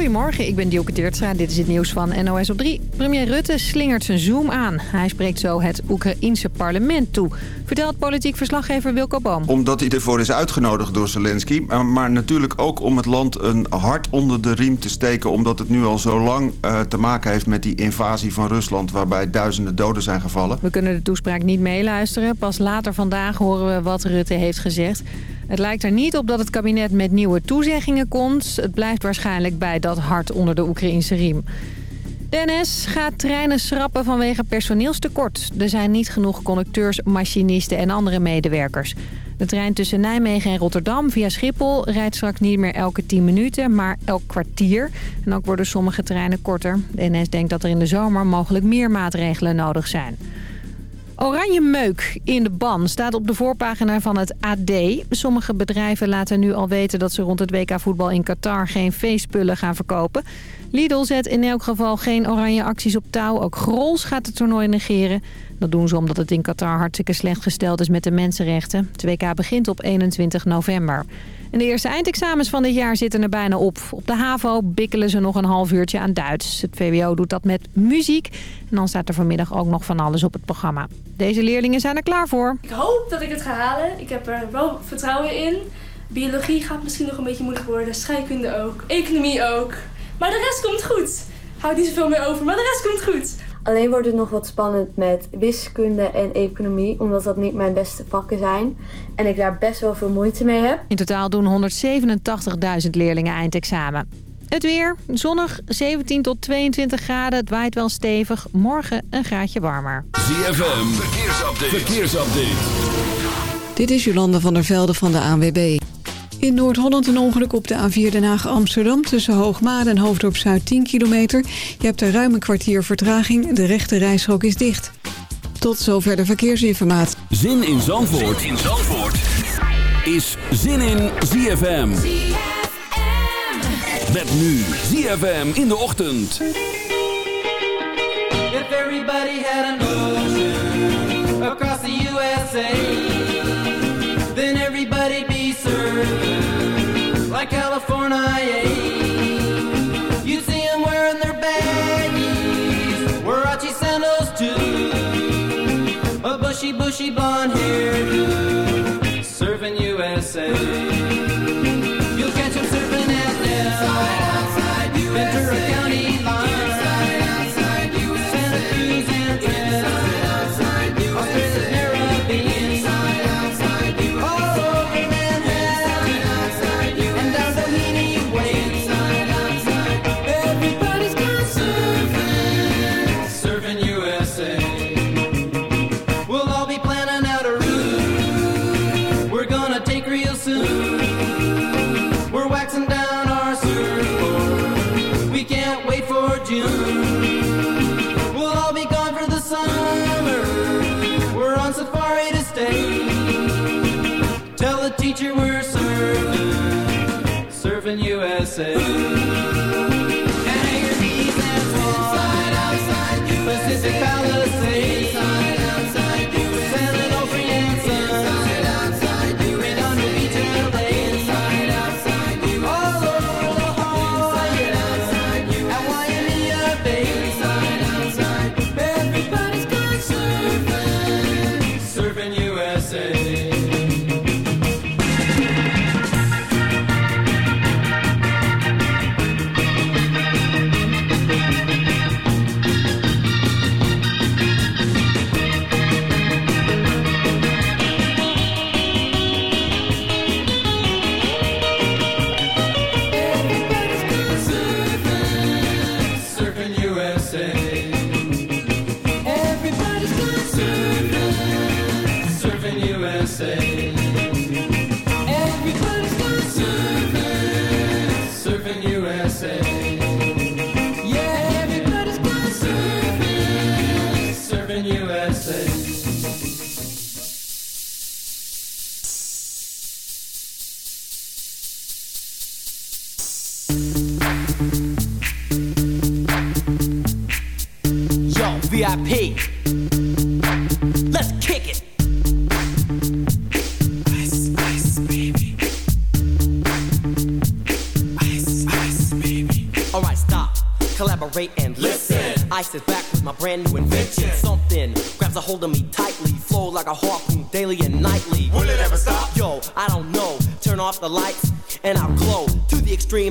Goedemorgen, ik ben Dielke Teertstra. Dit is het nieuws van NOS op 3. Premier Rutte slingert zijn zoom aan. Hij spreekt zo het Oekraïense parlement toe. Vertelt politiek verslaggever Wilco Boom. Omdat hij ervoor is uitgenodigd door Zelensky. Maar natuurlijk ook om het land een hart onder de riem te steken. Omdat het nu al zo lang uh, te maken heeft met die invasie van Rusland... waarbij duizenden doden zijn gevallen. We kunnen de toespraak niet meeluisteren. Pas later vandaag horen we wat Rutte heeft gezegd. Het lijkt er niet op dat het kabinet met nieuwe toezeggingen komt. Het blijft waarschijnlijk bij dat hart onder de Oekraïnse riem. De gaat treinen schrappen vanwege personeelstekort. Er zijn niet genoeg conducteurs, machinisten en andere medewerkers. De trein tussen Nijmegen en Rotterdam via Schiphol rijdt straks niet meer elke 10 minuten, maar elk kwartier. En ook worden sommige treinen korter. De NS denkt dat er in de zomer mogelijk meer maatregelen nodig zijn. Oranje meuk in de ban staat op de voorpagina van het AD. Sommige bedrijven laten nu al weten dat ze rond het WK voetbal in Qatar geen feestspullen gaan verkopen. Lidl zet in elk geval geen oranje acties op touw. Ook Grols gaat het toernooi negeren. Dat doen ze omdat het in Qatar hartstikke slecht gesteld is met de mensenrechten. Het WK begint op 21 november. En de eerste eindexamens van dit jaar zitten er bijna op. Op de HAVO bikkelen ze nog een half uurtje aan Duits. Het VWO doet dat met muziek. En dan staat er vanmiddag ook nog van alles op het programma. Deze leerlingen zijn er klaar voor. Ik hoop dat ik het ga halen. Ik heb er wel vertrouwen in. Biologie gaat misschien nog een beetje moeilijk worden. Scheikunde ook. Economie ook. Maar de rest komt goed. Houd niet zoveel meer over, maar de rest komt goed. Alleen wordt het nog wat spannend met wiskunde en economie, omdat dat niet mijn beste vakken zijn. En ik daar best wel veel moeite mee heb. In totaal doen 187.000 leerlingen eindexamen. Het weer, zonnig, 17 tot 22 graden. Het waait wel stevig. Morgen een graadje warmer. ZFM, verkeersupdate. verkeersupdate. Dit is Jolanda van der Velde van de ANWB. In Noord-Holland een ongeluk op de A4 Den Haag-Amsterdam... tussen Hoogmade en Hoofddorp Zuid 10 kilometer. Je hebt er ruim een kwartier vertraging. De rechte reishok is dicht. Tot zover de verkeersinformatie. Zin in Zandvoort, zin in Zandvoort. is Zin in ZFM. ZFM. Met nu ZFM in de ochtend. If everybody had an ocean across the USA... California. You see them wearing their baggies, huarachi sandals too, a bushy, bushy blonde hairdo, serving USA.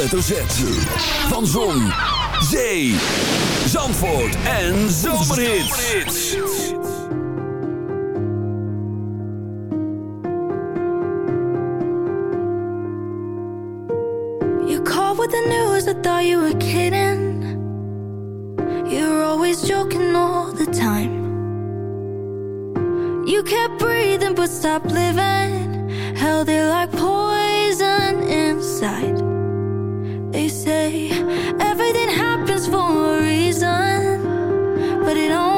Hoofdletter Z. Van Zon, Zee, Zandvoort en. You called with the news, I thought you were kidding. You're always joking all the time. You kept breathing but stopped living. Held it like poison inside. Say everything happens for a reason, but it only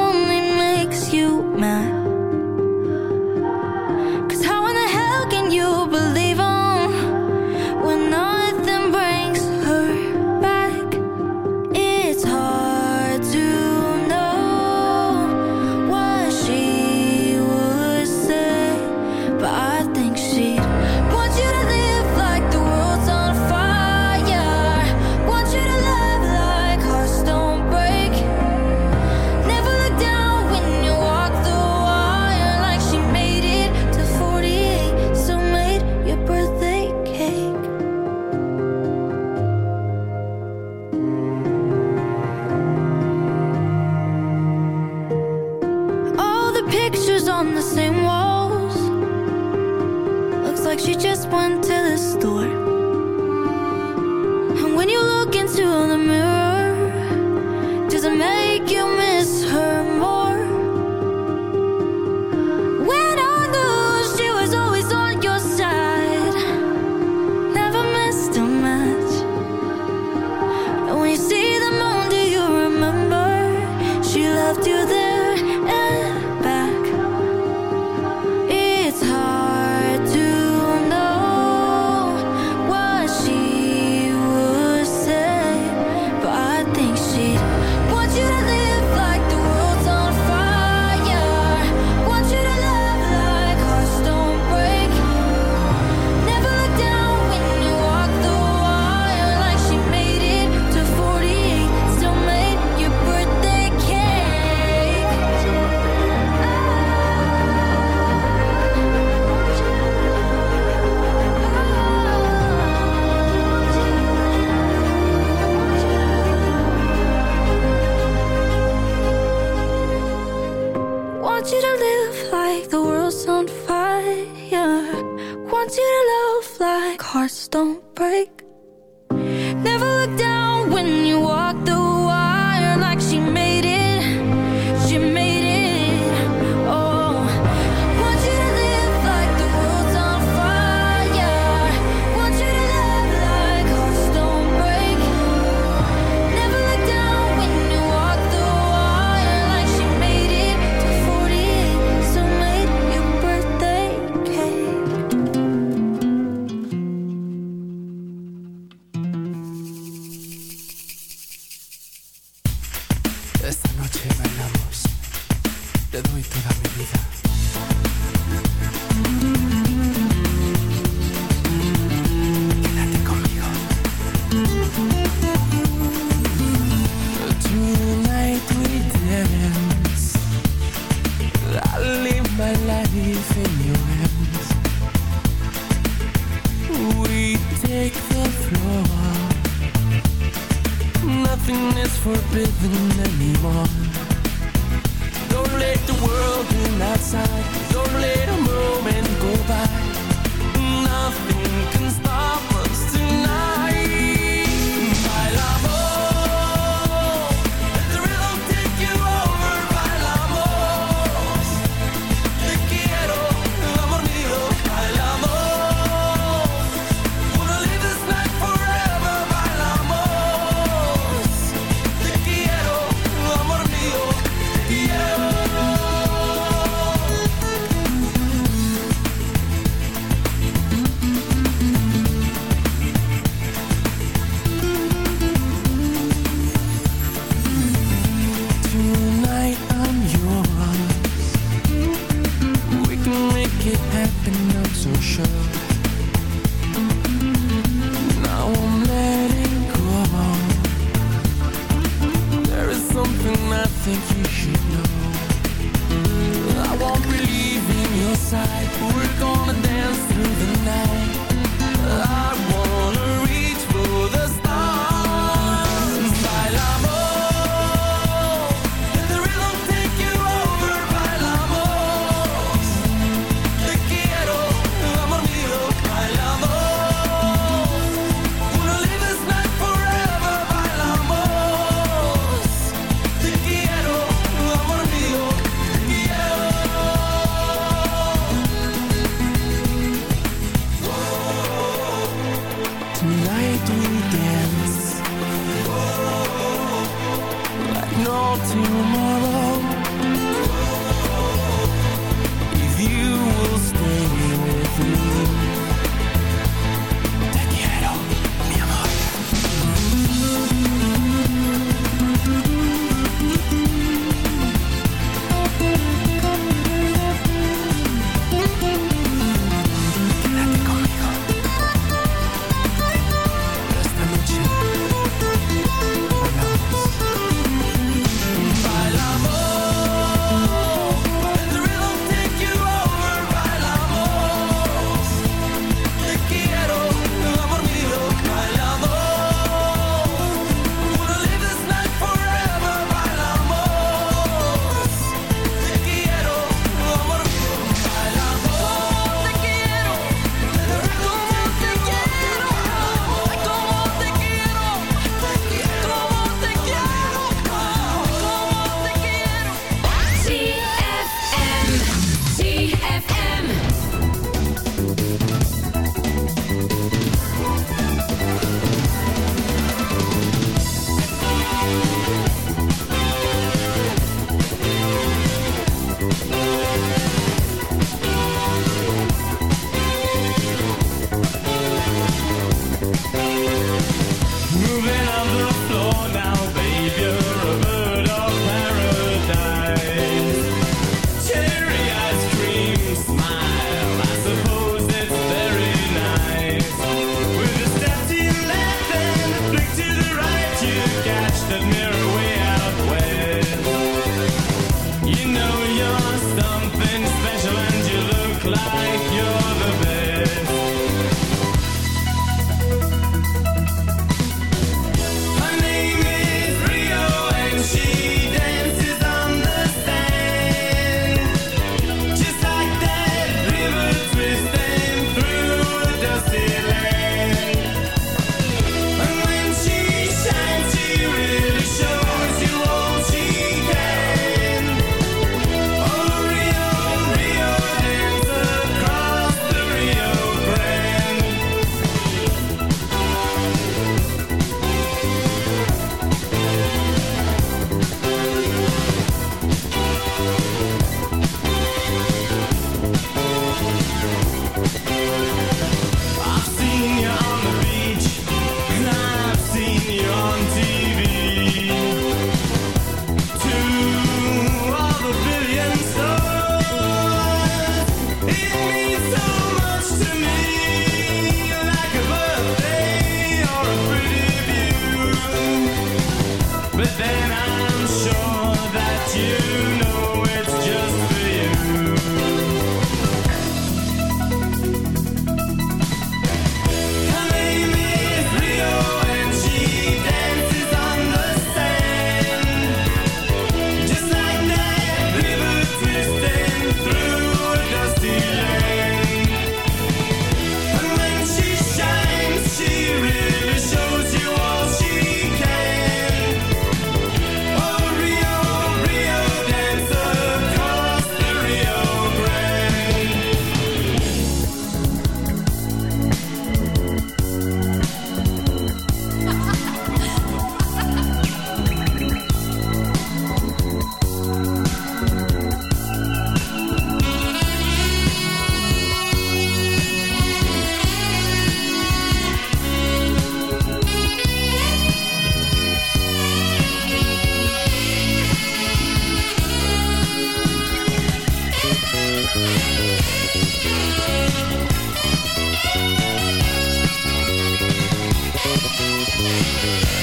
Música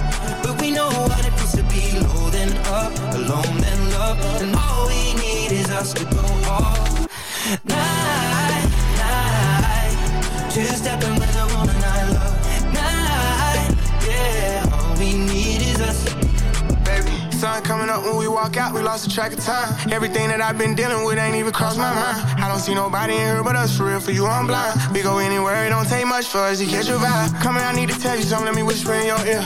we know what it feels to be low then up, alone then love, and all we need is us to go all night, night. Two stepping with a woman I love, night, yeah. All we need is us. Baby, sun coming up when we walk out, we lost the track of time. Everything that I've been dealing with ain't even crossed my mind. I don't see nobody in here but us, for real, for you, I'm blind. We go anywhere, it don't take much for us to catch a vibe. Coming, I need to tell you something, let me whisper in your ear.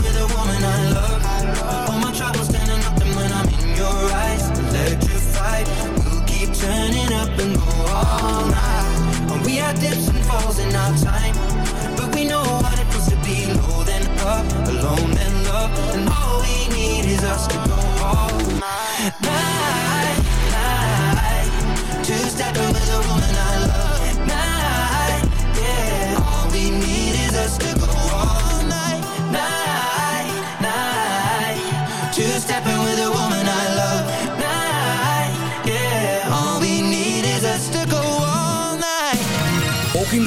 turning up and go all night. And we had dips and falls in our time, but we know what it feels to be low then up, alone then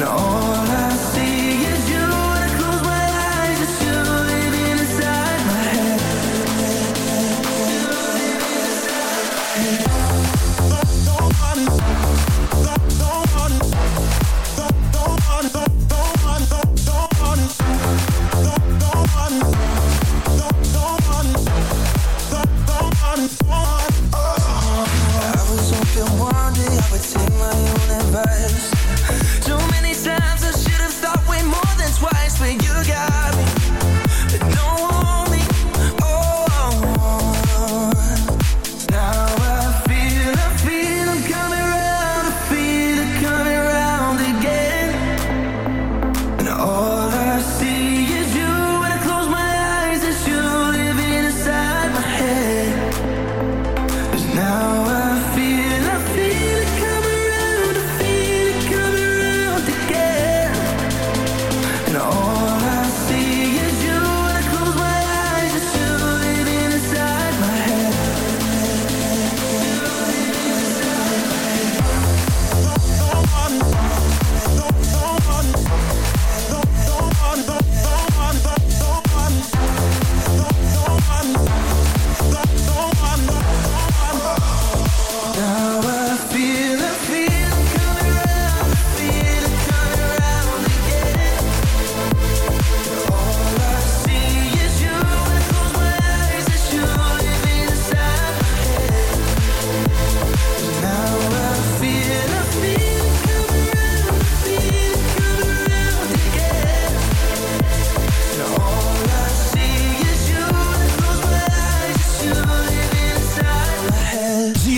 and all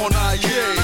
For California, yeah.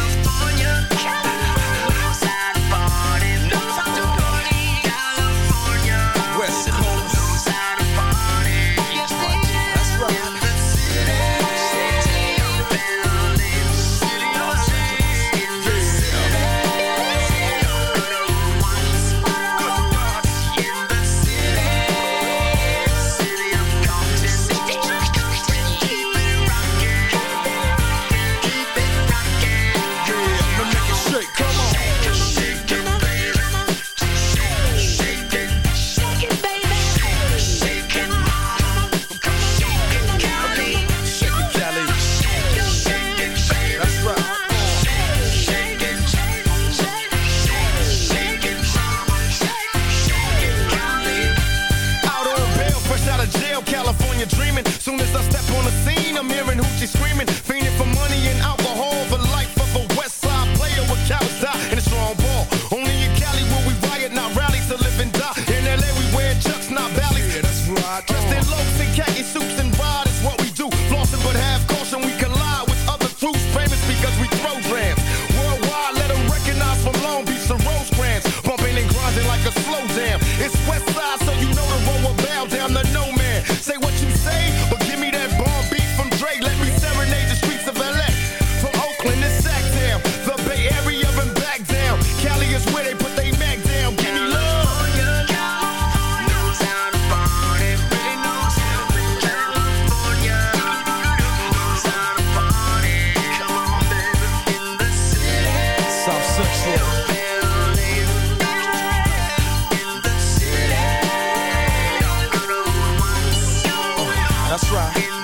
That's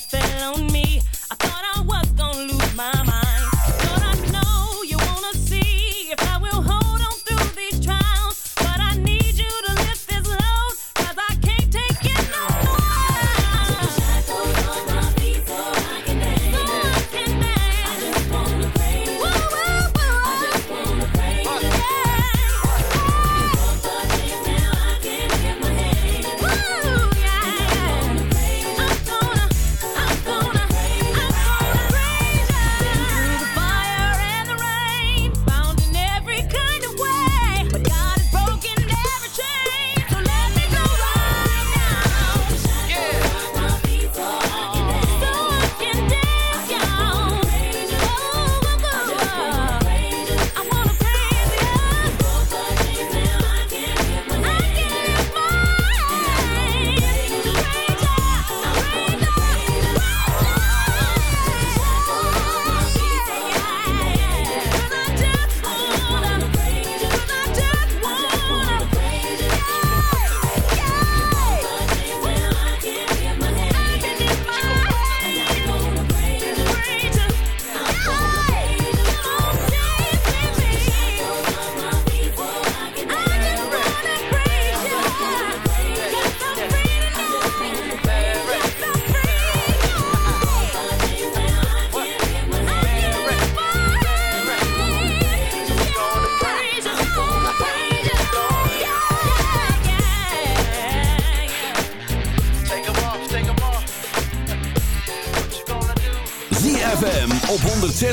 fell on me.